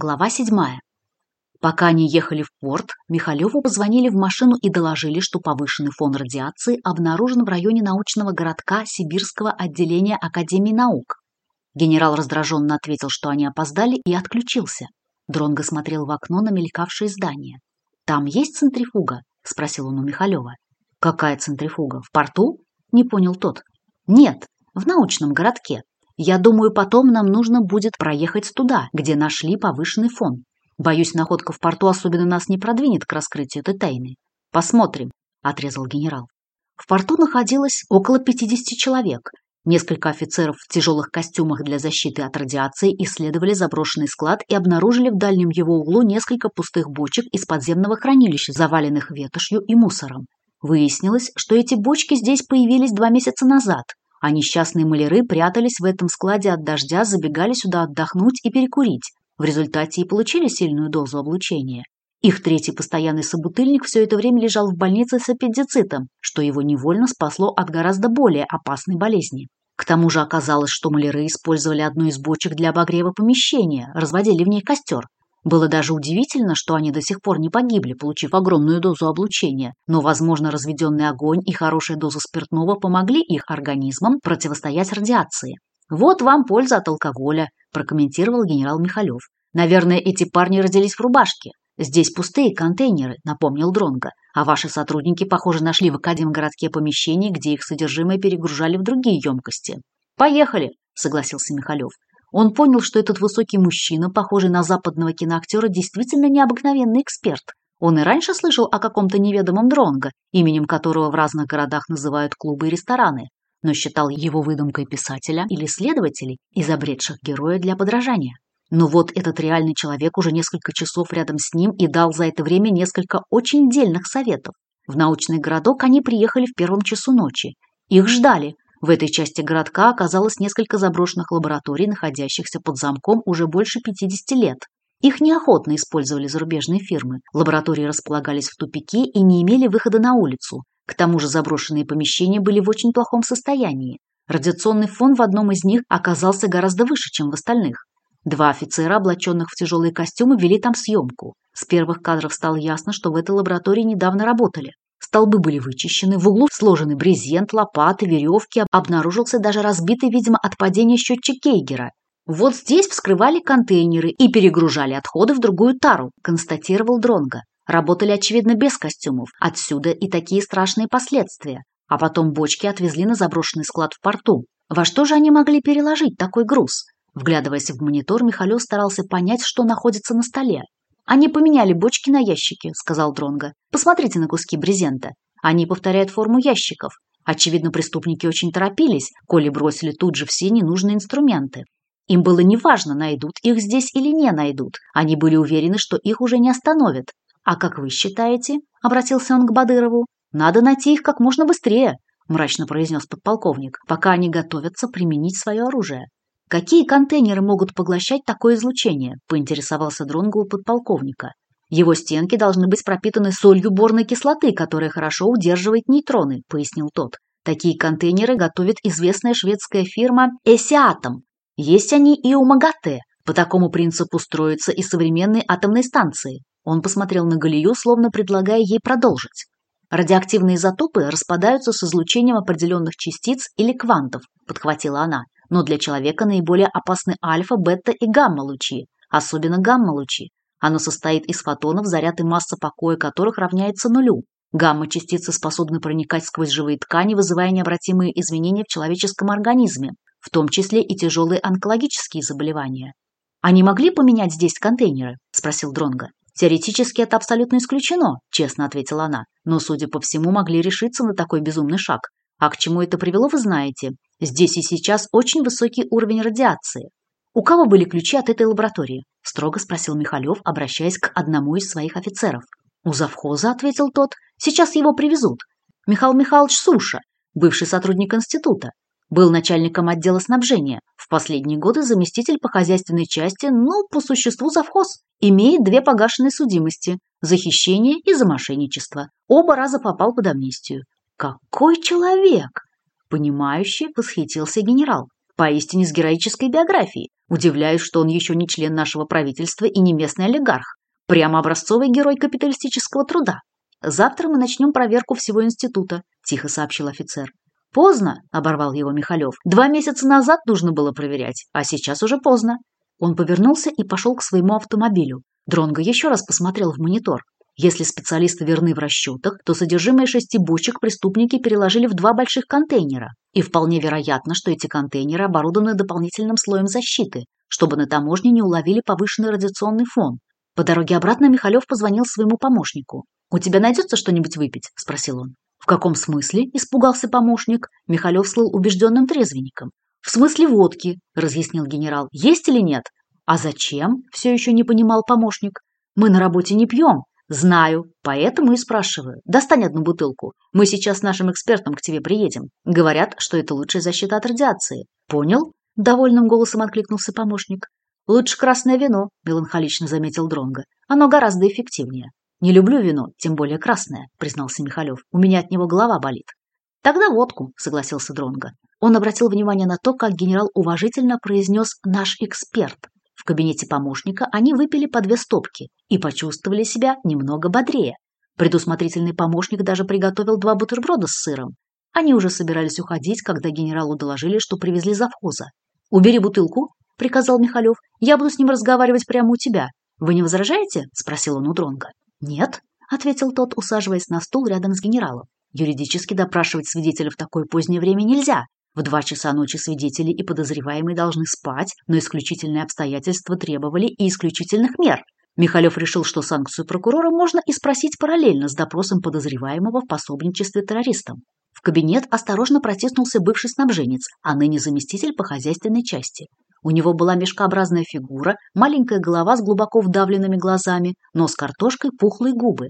Глава седьмая. Пока они ехали в порт, Михалеву позвонили в машину и доложили, что повышенный фон радиации обнаружен в районе научного городка Сибирского отделения Академии наук. Генерал раздраженно ответил, что они опоздали, и отключился. Дронго смотрел в окно на мелькавшие здания. «Там есть центрифуга?» – спросил он у Михалева. «Какая центрифуга? В порту?» – не понял тот. «Нет, в научном городке. Я думаю, потом нам нужно будет проехать туда, где нашли повышенный фон. Боюсь, находка в порту особенно нас не продвинет к раскрытию этой тайны. Посмотрим, — отрезал генерал. В порту находилось около 50 человек. Несколько офицеров в тяжелых костюмах для защиты от радиации исследовали заброшенный склад и обнаружили в дальнем его углу несколько пустых бочек из подземного хранилища, заваленных ветошью и мусором. Выяснилось, что эти бочки здесь появились два месяца назад, а несчастные маляры прятались в этом складе от дождя, забегали сюда отдохнуть и перекурить. В результате и получили сильную дозу облучения. Их третий постоянный собутыльник все это время лежал в больнице с аппендицитом, что его невольно спасло от гораздо более опасной болезни. К тому же оказалось, что маляры использовали одну из бочек для обогрева помещения, разводили в ней костер, было даже удивительно, что они до сих пор не погибли, получив огромную дозу облучения, но, возможно, разведенный огонь и хорошая доза спиртного помогли их организмам противостоять радиации. «Вот вам польза от алкоголя», – прокомментировал генерал Михалев. «Наверное, эти парни родились в рубашке. Здесь пустые контейнеры», – напомнил Дронга. «А ваши сотрудники, похоже, нашли в Академгородке помещения, где их содержимое перегружали в другие емкости». «Поехали», – согласился Михалев. Он понял, что этот высокий мужчина, похожий на западного киноактера, действительно необыкновенный эксперт. Он и раньше слышал о каком-то неведомом дронго, именем которого в разных городах называют клубы и рестораны, но считал его выдумкой писателя или следователей, изобретших героя для подражания. Но вот этот реальный человек уже несколько часов рядом с ним и дал за это время несколько очень дельных советов. В научный городок они приехали в первом часу ночи. Их ждали – в этой части городка оказалось несколько заброшенных лабораторий, находящихся под замком уже больше 50 лет. Их неохотно использовали зарубежные фирмы. Лаборатории располагались в тупике и не имели выхода на улицу. К тому же заброшенные помещения были в очень плохом состоянии. Радиационный фон в одном из них оказался гораздо выше, чем в остальных. Два офицера, облаченных в тяжелые костюмы, вели там съемку. С первых кадров стало ясно, что в этой лаборатории недавно работали. Столбы были вычищены, в углу сложены брезент, лопаты, веревки, обнаружился даже разбитый, видимо, от падения счетчик Кейгера. Вот здесь вскрывали контейнеры и перегружали отходы в другую тару, констатировал Дронга. Работали, очевидно, без костюмов. Отсюда и такие страшные последствия. А потом бочки отвезли на заброшенный склад в порту. Во что же они могли переложить такой груз? Вглядываясь в монитор, Михалё старался понять, что находится на столе. Они поменяли бочки на ящики, сказал Дронга. Посмотрите на куски брезента. Они повторяют форму ящиков. Очевидно, преступники очень торопились, коли бросили тут же все ненужные инструменты. Им было неважно, найдут их здесь или не найдут. Они были уверены, что их уже не остановят. «А как вы считаете?» – обратился он к Бадырову. «Надо найти их как можно быстрее», – мрачно произнес подполковник, «пока они готовятся применить свое оружие». Какие контейнеры могут поглощать такое излучение? Поинтересовался Дронго у подполковника. Его стенки должны быть пропитаны солью борной кислоты, которая хорошо удерживает нейтроны, пояснил тот. Такие контейнеры готовит известная шведская фирма Эсиатом. Есть они и у Магате. По такому принципу строятся и современные атомные станции. Он посмотрел на Галию, словно предлагая ей продолжить. Радиоактивные изотопы распадаются с излучением определенных частиц или квантов, подхватила она но для человека наиболее опасны альфа, бета и гамма-лучи, особенно гамма-лучи. Оно состоит из фотонов, заряд и масса покоя которых равняется нулю. Гамма-частицы способны проникать сквозь живые ткани, вызывая необратимые изменения в человеческом организме, в том числе и тяжелые онкологические заболевания. «Они могли поменять здесь контейнеры?» – спросил Дронга. «Теоретически это абсолютно исключено», – честно ответила она. «Но, судя по всему, могли решиться на такой безумный шаг. А к чему это привело, вы знаете. Здесь и сейчас очень высокий уровень радиации. «У кого были ключи от этой лаборатории?» – строго спросил Михалев, обращаясь к одному из своих офицеров. «У завхоза», – ответил тот, – «сейчас его привезут. Михаил Михайлович Суша, бывший сотрудник института, был начальником отдела снабжения, в последние годы заместитель по хозяйственной части, но по существу завхоз, имеет две погашенные судимости – за хищение и за мошенничество. Оба раза попал под амнистию. Какой человек! Понимающий восхитился генерал. Поистине с героической биографией. Удивляюсь, что он еще не член нашего правительства и не местный олигарх. Прямо образцовый герой капиталистического труда. Завтра мы начнем проверку всего института, тихо сообщил офицер. Поздно, оборвал его Михалев. Два месяца назад нужно было проверять, а сейчас уже поздно. Он повернулся и пошел к своему автомобилю. Дронго еще раз посмотрел в монитор. Если специалисты верны в расчетах, то содержимое шести бочек преступники переложили в два больших контейнера. И вполне вероятно, что эти контейнеры оборудованы дополнительным слоем защиты, чтобы на таможне не уловили повышенный радиационный фон. По дороге обратно Михалев позвонил своему помощнику. «У тебя найдется что-нибудь выпить?» – спросил он. «В каком смысле?» – испугался помощник. Михалев слыл убежденным трезвенником. «В смысле водки», – разъяснил генерал. «Есть или нет?» «А зачем?» – все еще не понимал помощник. «Мы на работе не пьем. «Знаю, поэтому и спрашиваю. Достань одну бутылку. Мы сейчас с нашим экспертом к тебе приедем. Говорят, что это лучшая защита от радиации. Понял?» – довольным голосом откликнулся помощник. «Лучше красное вино», – меланхолично заметил Дронга. «Оно гораздо эффективнее». «Не люблю вино, тем более красное», – признался Михалев. «У меня от него голова болит». «Тогда водку», – согласился Дронга. Он обратил внимание на то, как генерал уважительно произнес «наш эксперт», в кабинете помощника они выпили по две стопки и почувствовали себя немного бодрее. Предусмотрительный помощник даже приготовил два бутерброда с сыром. Они уже собирались уходить, когда генералу доложили, что привезли завхоза. «Убери бутылку», — приказал Михалев. «Я буду с ним разговаривать прямо у тебя. Вы не возражаете?» — спросил он у Дронга. «Нет», — ответил тот, усаживаясь на стул рядом с генералом. «Юридически допрашивать свидетеля в такое позднее время нельзя, в два часа ночи свидетели и подозреваемые должны спать, но исключительные обстоятельства требовали и исключительных мер. Михалев решил, что санкцию прокурора можно и спросить параллельно с допросом подозреваемого в пособничестве террористам. В кабинет осторожно протиснулся бывший снабженец, а ныне заместитель по хозяйственной части. У него была мешкообразная фигура, маленькая голова с глубоко вдавленными глазами, нос картошкой, пухлые губы.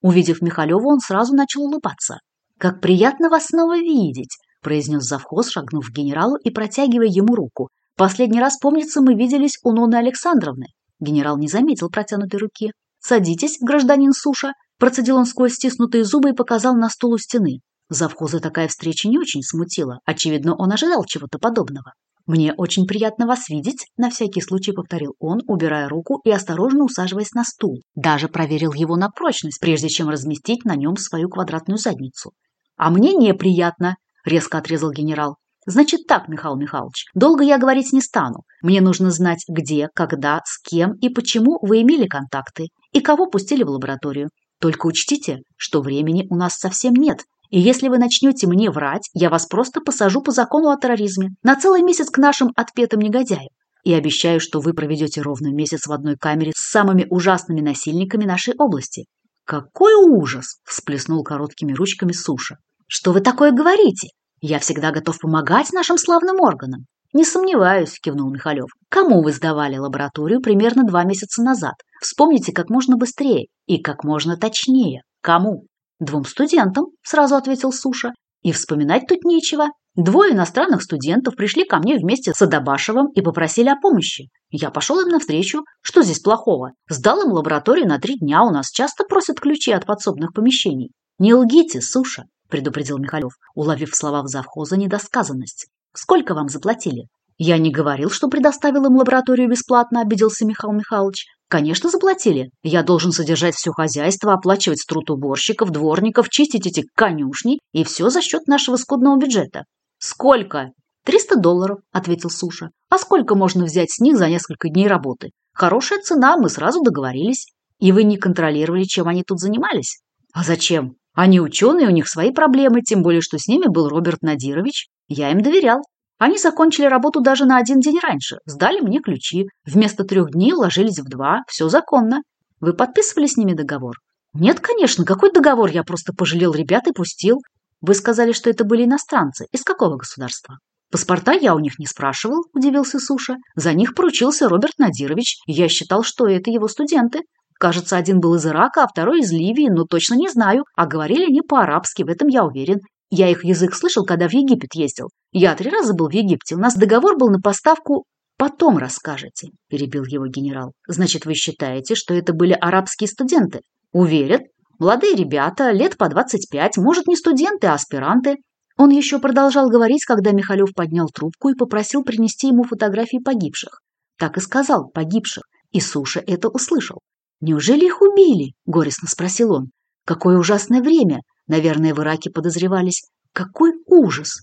Увидев Михалева, он сразу начал улыбаться. «Как приятно вас снова видеть! — произнес завхоз, шагнув к генералу и протягивая ему руку. «Последний раз, помнится, мы виделись у Нонны Александровны». Генерал не заметил протянутой руки. «Садитесь, гражданин Суша», — процедил он сквозь стиснутые зубы и показал на стул у стены. Завхоза такая встреча не очень смутила. Очевидно, он ожидал чего-то подобного. «Мне очень приятно вас видеть», — на всякий случай повторил он, убирая руку и осторожно усаживаясь на стул. Даже проверил его на прочность, прежде чем разместить на нем свою квадратную задницу. «А мне неприятно», резко отрезал генерал. «Значит так, Михаил Михайлович, долго я говорить не стану. Мне нужно знать, где, когда, с кем и почему вы имели контакты, и кого пустили в лабораторию. Только учтите, что времени у нас совсем нет, и если вы начнете мне врать, я вас просто посажу по закону о терроризме на целый месяц к нашим отпетым негодяям. И обещаю, что вы проведете ровно месяц в одной камере с самыми ужасными насильниками нашей области. «Какой ужас!» – всплеснул короткими ручками Суша. Что вы такое говорите? Я всегда готов помогать нашим славным органам. Не сомневаюсь, кивнул Михалев. Кому вы сдавали лабораторию примерно два месяца назад? Вспомните как можно быстрее и как можно точнее. Кому? Двум студентам, сразу ответил Суша. И вспоминать тут нечего. Двое иностранных студентов пришли ко мне вместе с Адабашевым и попросили о помощи. Я пошел им навстречу. Что здесь плохого? Сдал им лабораторию на три дня. У нас часто просят ключи от подсобных помещений. Не лгите, Суша предупредил Михалев, уловив в словах завхоза недосказанность. «Сколько вам заплатили?» «Я не говорил, что предоставил им лабораторию бесплатно», – обиделся Михаил Михайлович. «Конечно, заплатили. Я должен содержать все хозяйство, оплачивать труд уборщиков, дворников, чистить эти конюшни, и все за счет нашего скудного бюджета». «Сколько?» «Триста долларов», – ответил Суша. «А сколько можно взять с них за несколько дней работы? Хорошая цена, мы сразу договорились. И вы не контролировали, чем они тут занимались?» «А зачем? Они ученые, у них свои проблемы, тем более, что с ними был Роберт Надирович. Я им доверял. Они закончили работу даже на один день раньше, сдали мне ключи. Вместо трех дней ложились в два. Все законно. Вы подписывали с ними договор? Нет, конечно, какой договор? Я просто пожалел ребят и пустил. Вы сказали, что это были иностранцы. Из какого государства? Паспорта я у них не спрашивал, удивился Суша. За них поручился Роберт Надирович. Я считал, что это его студенты. Кажется, один был из Ирака, а второй из Ливии, но точно не знаю, а говорили они по-арабски, в этом я уверен. Я их язык слышал, когда в Египет ездил. Я три раза был в Египте, у нас договор был на поставку «Потом расскажете», – перебил его генерал. «Значит, вы считаете, что это были арабские студенты?» «Уверен. Молодые ребята, лет по 25, может, не студенты, а аспиранты». Он еще продолжал говорить, когда Михалев поднял трубку и попросил принести ему фотографии погибших. Так и сказал «погибших», и Суша это услышал. «Неужели их убили?» – горестно спросил он. «Какое ужасное время!» Наверное, в Ираке подозревались. «Какой ужас!»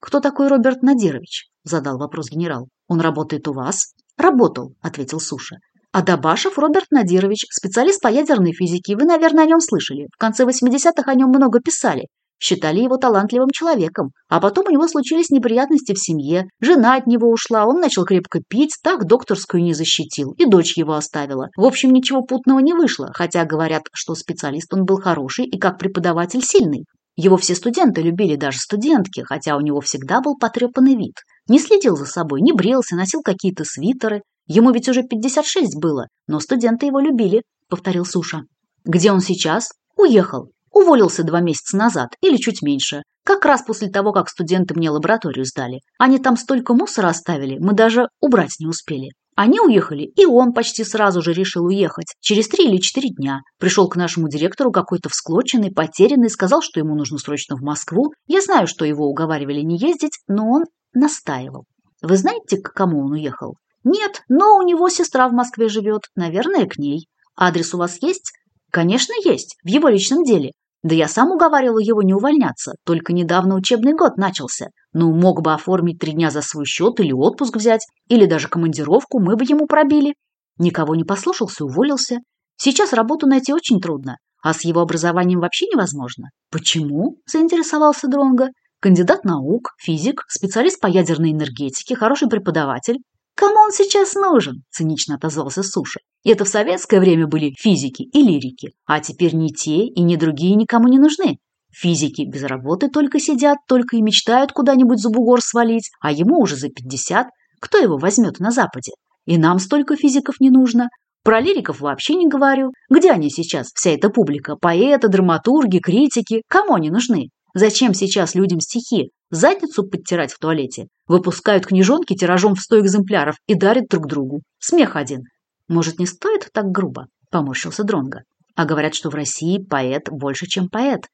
«Кто такой Роберт Надирович?» – задал вопрос генерал. «Он работает у вас?» «Работал», – ответил Суша. А «Адабашев Роберт Надирович, специалист по ядерной физике, вы, наверное, о нем слышали. В конце 80-х о нем много писали считали его талантливым человеком, а потом у него случились неприятности в семье, жена от него ушла, он начал крепко пить, так докторскую не защитил, и дочь его оставила. В общем, ничего путного не вышло, хотя говорят, что специалист он был хороший и как преподаватель сильный. Его все студенты любили, даже студентки, хотя у него всегда был потрепанный вид. Не следил за собой, не брелся, носил какие-то свитеры. Ему ведь уже 56 было, но студенты его любили, повторил Суша. Где он сейчас? Уехал. Уволился два месяца назад или чуть меньше, как раз после того, как студенты мне лабораторию сдали. Они там столько мусора оставили, мы даже убрать не успели. Они уехали, и он почти сразу же решил уехать. Через три или четыре дня. Пришел к нашему директору какой-то всклоченный, потерянный, сказал, что ему нужно срочно в Москву. Я знаю, что его уговаривали не ездить, но он настаивал. Вы знаете, к кому он уехал? Нет, но у него сестра в Москве живет. Наверное, к ней. Адрес у вас есть? Конечно, есть. В его личном деле. Да я сам уговаривал его не увольняться, только недавно учебный год начался. Ну, мог бы оформить три дня за свой счет или отпуск взять, или даже командировку, мы бы ему пробили. Никого не послушался, уволился. Сейчас работу найти очень трудно, а с его образованием вообще невозможно. Почему? заинтересовался Дронга. Кандидат наук, физик, специалист по ядерной энергетике, хороший преподаватель. Кому он сейчас нужен?» – цинично отозвался Суша. «Это в советское время были физики и лирики, а теперь ни те и ни другие никому не нужны. Физики без работы только сидят, только и мечтают куда-нибудь за бугор свалить, а ему уже за пятьдесят, кто его возьмет на Западе? И нам столько физиков не нужно. Про лириков вообще не говорю. Где они сейчас, вся эта публика? Поэты, драматурги, критики. Кому они нужны? Зачем сейчас людям стихи? задницу подтирать в туалете, выпускают книжонки тиражом в сто экземпляров и дарят друг другу. Смех один. Может, не стоит так грубо? Поморщился Дронга. А говорят, что в России поэт больше, чем поэт.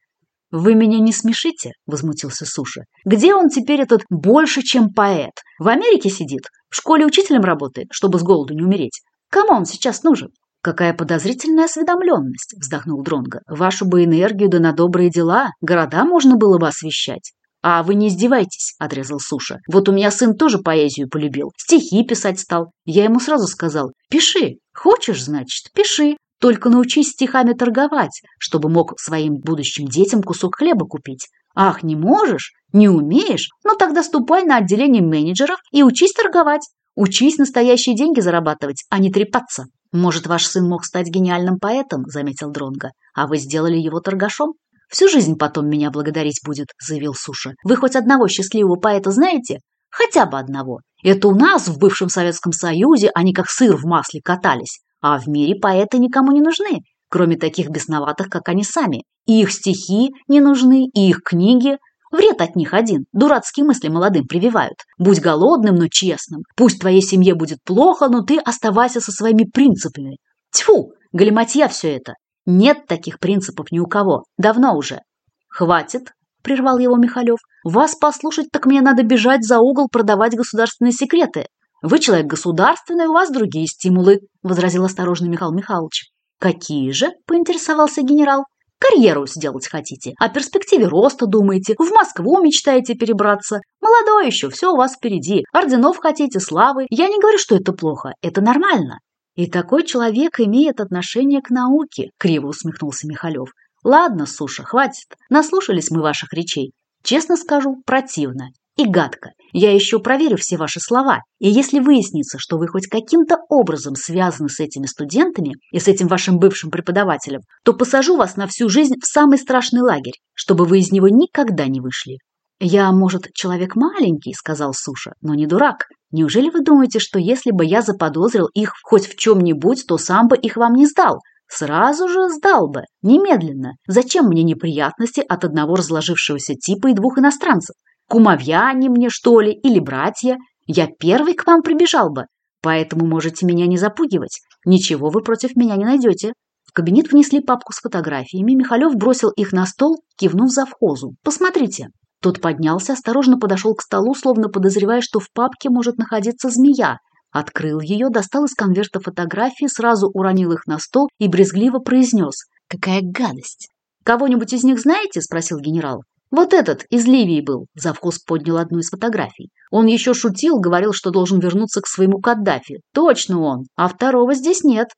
«Вы меня не смешите?» – возмутился Суша. «Где он теперь этот больше, чем поэт? В Америке сидит? В школе учителем работает, чтобы с голоду не умереть? Кому он сейчас нужен?» «Какая подозрительная осведомленность!» – вздохнул Дронго. «Вашу бы энергию да на добрые дела города можно было бы освещать». «А вы не издевайтесь», — отрезал Суша. «Вот у меня сын тоже поэзию полюбил, стихи писать стал. Я ему сразу сказал, пиши, хочешь, значит, пиши, только научись стихами торговать, чтобы мог своим будущим детям кусок хлеба купить. Ах, не можешь? Не умеешь? Ну тогда ступай на отделение менеджеров и учись торговать. Учись настоящие деньги зарабатывать, а не трепаться. Может, ваш сын мог стать гениальным поэтом, заметил Дронга, а вы сделали его торгашом? Всю жизнь потом меня благодарить будет», — заявил Суша. «Вы хоть одного счастливого поэта знаете? Хотя бы одного. Это у нас в бывшем Советском Союзе они как сыр в масле катались. А в мире поэты никому не нужны, кроме таких бесноватых, как они сами. И их стихи не нужны, и их книги. Вред от них один. Дурацкие мысли молодым прививают. Будь голодным, но честным. Пусть твоей семье будет плохо, но ты оставайся со своими принципами. Тьфу, галиматья все это. Нет таких принципов ни у кого. Давно уже. Хватит, прервал его Михалев. Вас послушать, так мне надо бежать за угол продавать государственные секреты. Вы человек государственный, у вас другие стимулы, возразил осторожный Михаил Михайлович. Какие же? поинтересовался генерал. Карьеру сделать хотите, о перспективе роста думаете, в Москву мечтаете перебраться. Молодой еще, все у вас впереди. Орденов хотите, славы. Я не говорю, что это плохо, это нормально. И такой человек имеет отношение к науке, криво усмехнулся Михалев. Ладно, Суша, хватит. Наслушались мы ваших речей. Честно скажу, противно и гадко. Я еще проверю все ваши слова, и если выяснится, что вы хоть каким-то образом связаны с этими студентами и с этим вашим бывшим преподавателем, то посажу вас на всю жизнь в самый страшный лагерь, чтобы вы из него никогда не вышли. «Я, может, человек маленький», — сказал Суша, — «но не дурак. Неужели вы думаете, что если бы я заподозрил их хоть в чем-нибудь, то сам бы их вам не сдал? Сразу же сдал бы, немедленно. Зачем мне неприятности от одного разложившегося типа и двух иностранцев? Кумовья они мне, что ли, или братья? Я первый к вам прибежал бы, поэтому можете меня не запугивать. Ничего вы против меня не найдете». В кабинет внесли папку с фотографиями, Михалев бросил их на стол, кивнув завхозу. «Посмотрите». Тот поднялся, осторожно подошел к столу, словно подозревая, что в папке может находиться змея. Открыл ее, достал из конверта фотографии, сразу уронил их на стол и брезгливо произнес. «Какая гадость!» «Кого-нибудь из них знаете?» – спросил генерал. «Вот этот, из Ливии был», – завхоз поднял одну из фотографий. Он еще шутил, говорил, что должен вернуться к своему Каддафи. «Точно он, а второго здесь нет».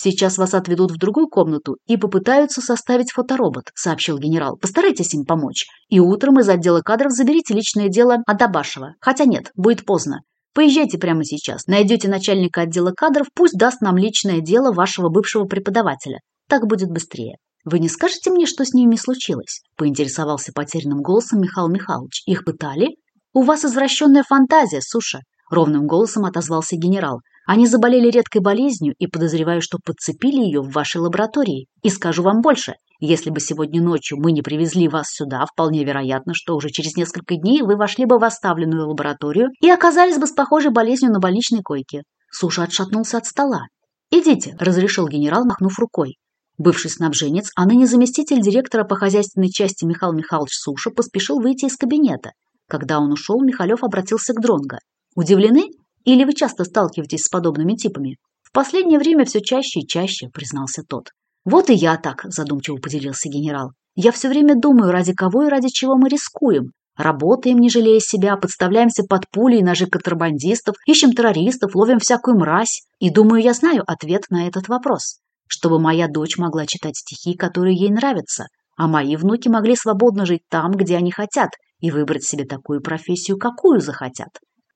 Сейчас вас отведут в другую комнату и попытаются составить фоторобот», — сообщил генерал. «Постарайтесь им помочь. И утром из отдела кадров заберите личное дело Адабашева. Хотя нет, будет поздно. Поезжайте прямо сейчас, найдете начальника отдела кадров, пусть даст нам личное дело вашего бывшего преподавателя. Так будет быстрее». «Вы не скажете мне, что с ними случилось?» – поинтересовался потерянным голосом Михаил Михайлович. «Их пытали?» «У вас извращенная фантазия, Суша!» – ровным голосом отозвался генерал. Они заболели редкой болезнью и подозреваю, что подцепили ее в вашей лаборатории. И скажу вам больше, если бы сегодня ночью мы не привезли вас сюда, вполне вероятно, что уже через несколько дней вы вошли бы в оставленную лабораторию и оказались бы с похожей болезнью на больничной койке. Суша отшатнулся от стола. «Идите», – разрешил генерал, махнув рукой. Бывший снабженец, а ныне заместитель директора по хозяйственной части Михаил Михайлович Суша поспешил выйти из кабинета. Когда он ушел, Михалев обратился к Дронго. «Удивлены?» Или вы часто сталкиваетесь с подобными типами? В последнее время все чаще и чаще, признался тот. Вот и я так, задумчиво поделился генерал. Я все время думаю, ради кого и ради чего мы рискуем. Работаем, не жалея себя, подставляемся под пули и ножи контрабандистов, ищем террористов, ловим всякую мразь. И думаю, я знаю ответ на этот вопрос. Чтобы моя дочь могла читать стихи, которые ей нравятся, а мои внуки могли свободно жить там, где они хотят, и выбрать себе такую профессию, какую захотят.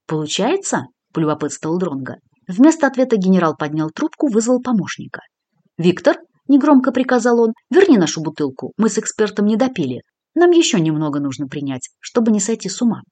Получается? полюбопытствовал дронго. Вместо ответа генерал поднял трубку, вызвал помощника. «Виктор», — негромко приказал он, — «верни нашу бутылку, мы с экспертом не допили. Нам еще немного нужно принять, чтобы не сойти с ума.